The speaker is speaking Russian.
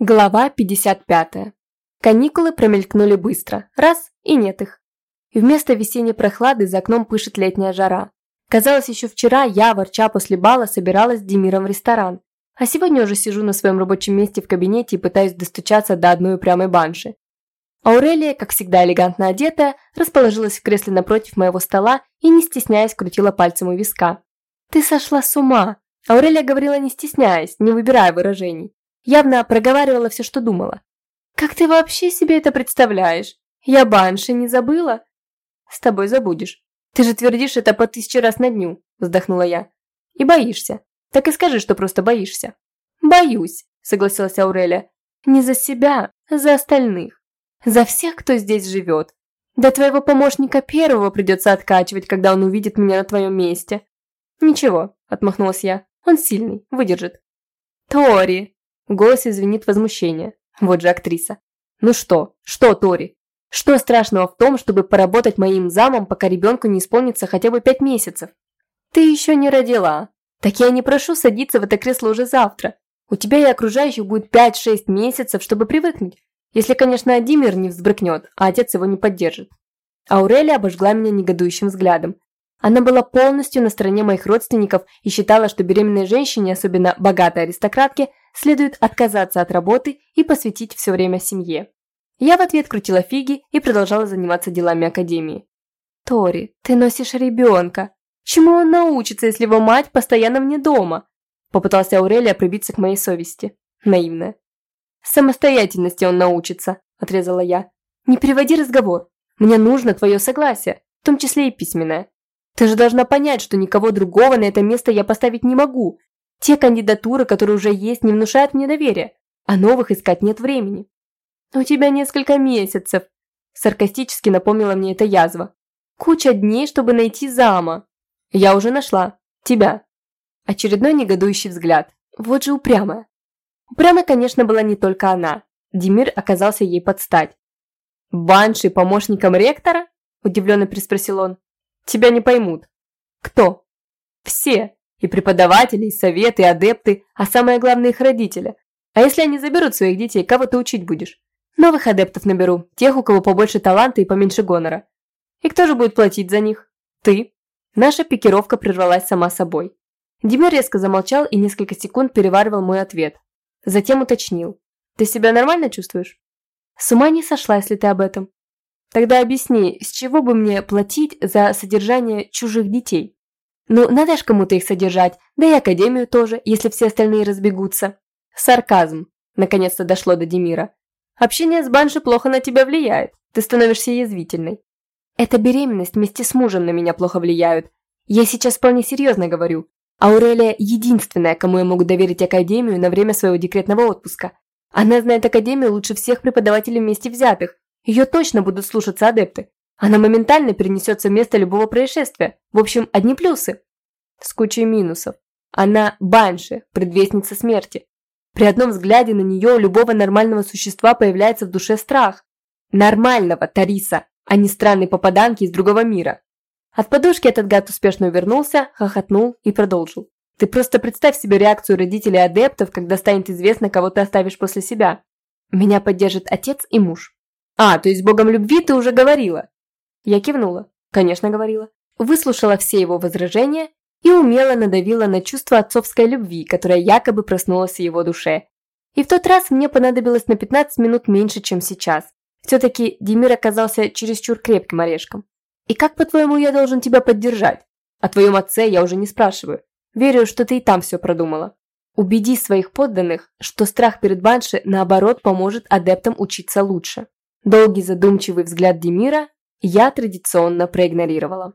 Глава 55. Каникулы промелькнули быстро. Раз – и нет их. И вместо весенней прохлады за окном пышет летняя жара. Казалось, еще вчера я, ворча после бала, собиралась с Демиром в ресторан. А сегодня уже сижу на своем рабочем месте в кабинете и пытаюсь достучаться до одной упрямой банши. Аурелия, как всегда элегантно одетая, расположилась в кресле напротив моего стола и, не стесняясь, крутила пальцем у виска. «Ты сошла с ума!» Аурелия говорила не стесняясь, не выбирая выражений. Явно проговаривала все, что думала. «Как ты вообще себе это представляешь? Я банши не забыла?» «С тобой забудешь. Ты же твердишь это по тысяче раз на дню», вздохнула я. «И боишься. Так и скажи, что просто боишься». «Боюсь», согласилась Аурелия. «Не за себя, а за остальных. За всех, кто здесь живет. Да твоего помощника первого придется откачивать, когда он увидит меня на твоем месте». «Ничего», отмахнулась я. «Он сильный, выдержит». «Тори!» В голосе звенит возмущение. Вот же актриса. Ну что? Что, Тори? Что страшного в том, чтобы поработать моим замом, пока ребенку не исполнится хотя бы пять месяцев? Ты еще не родила. Так я не прошу садиться в это кресло уже завтра. У тебя и окружающих будет 5-6 месяцев, чтобы привыкнуть. Если, конечно, Адимир не взбрыкнет, а отец его не поддержит. Аурелия обожгла меня негодующим взглядом. Она была полностью на стороне моих родственников и считала, что беременной женщине, особенно богатой аристократке, следует отказаться от работы и посвятить все время семье. Я в ответ крутила фиги и продолжала заниматься делами Академии. «Тори, ты носишь ребенка. Чему он научится, если его мать постоянно вне дома?» Попытался Аурелия пробиться к моей совести. Наивная. «Самостоятельности он научится», – отрезала я. «Не переводи разговор. Мне нужно твое согласие, в том числе и письменное. Ты же должна понять, что никого другого на это место я поставить не могу. Те кандидатуры, которые уже есть, не внушают мне доверия, а новых искать нет времени. У тебя несколько месяцев, саркастически напомнила мне эта язва. Куча дней, чтобы найти зама. Я уже нашла. Тебя. Очередной негодующий взгляд. Вот же упрямая. Упрямой, конечно, была не только она. Демир оказался ей под стать. «Банши помощником ректора?» – удивленно приспросил он. Тебя не поймут. Кто? Все. И преподаватели, и советы, и адепты, а самое главное их родители. А если они заберут своих детей, кого ты учить будешь? Новых адептов наберу, тех, у кого побольше таланта и поменьше гонора. И кто же будет платить за них? Ты. Наша пикировка прервалась сама собой. Димер резко замолчал и несколько секунд переваривал мой ответ. Затем уточнил. Ты себя нормально чувствуешь? С ума не сошла, если ты об этом. Тогда объясни, с чего бы мне платить за содержание чужих детей? Ну, надо ж кому-то их содержать, да и академию тоже, если все остальные разбегутся. Сарказм. Наконец-то дошло до Демира. Общение с Банши плохо на тебя влияет. Ты становишься язвительной. Эта беременность вместе с мужем на меня плохо влияют. Я сейчас вполне серьезно говорю. Аурелия единственная, кому я могу доверить академию на время своего декретного отпуска. Она знает академию лучше всех преподавателей вместе взятых, ее точно будут слушаться адепты. Она моментально перенесется в место любого происшествия. В общем, одни плюсы. С кучей минусов. Она банши, предвестница смерти. При одном взгляде на нее у любого нормального существа появляется в душе страх. Нормального, Тариса, а не странной попаданки из другого мира. От подушки этот гад успешно увернулся, хохотнул и продолжил. Ты просто представь себе реакцию родителей адептов, когда станет известно, кого ты оставишь после себя. Меня поддержит отец и муж. «А, то есть богом любви ты уже говорила?» Я кивнула. Конечно, говорила. Выслушала все его возражения и умело надавила на чувство отцовской любви, которая якобы проснулась в его душе. И в тот раз мне понадобилось на 15 минут меньше, чем сейчас. Все-таки Демир оказался чересчур крепким орешком. И как, по-твоему, я должен тебя поддержать? О твоем отце я уже не спрашиваю. Верю, что ты и там все продумала. Убеди своих подданных, что страх перед Банши, наоборот, поможет адептам учиться лучше. Долгий задумчивый взгляд Демира я традиционно проигнорировала.